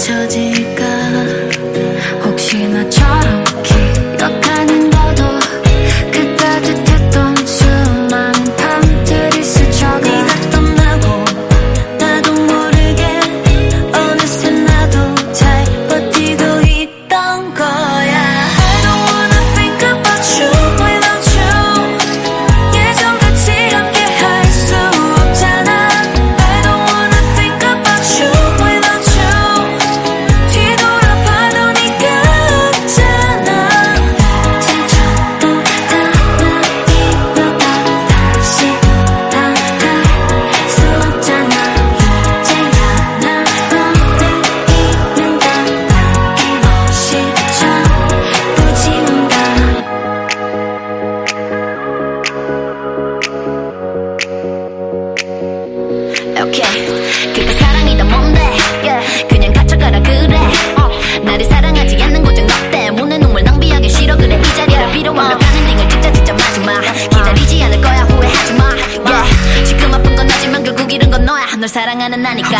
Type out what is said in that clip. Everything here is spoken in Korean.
잊혀진 어떡해. 그게 사랑이다 뭔데? 그냥 갇혀가라 그래. 어. 나를 사랑하지 않는 고정 너 때문에 눈물 낭비하기 싫어. 그래 이 자리를 빌어 완벽하는 행을 진짜 진짜 마지막 기다리지 않을 거야 후회하지 마. Yeah. 지금 아픈 건 나지만 결국 잃은 건 너야. 널 사랑하는 나니까.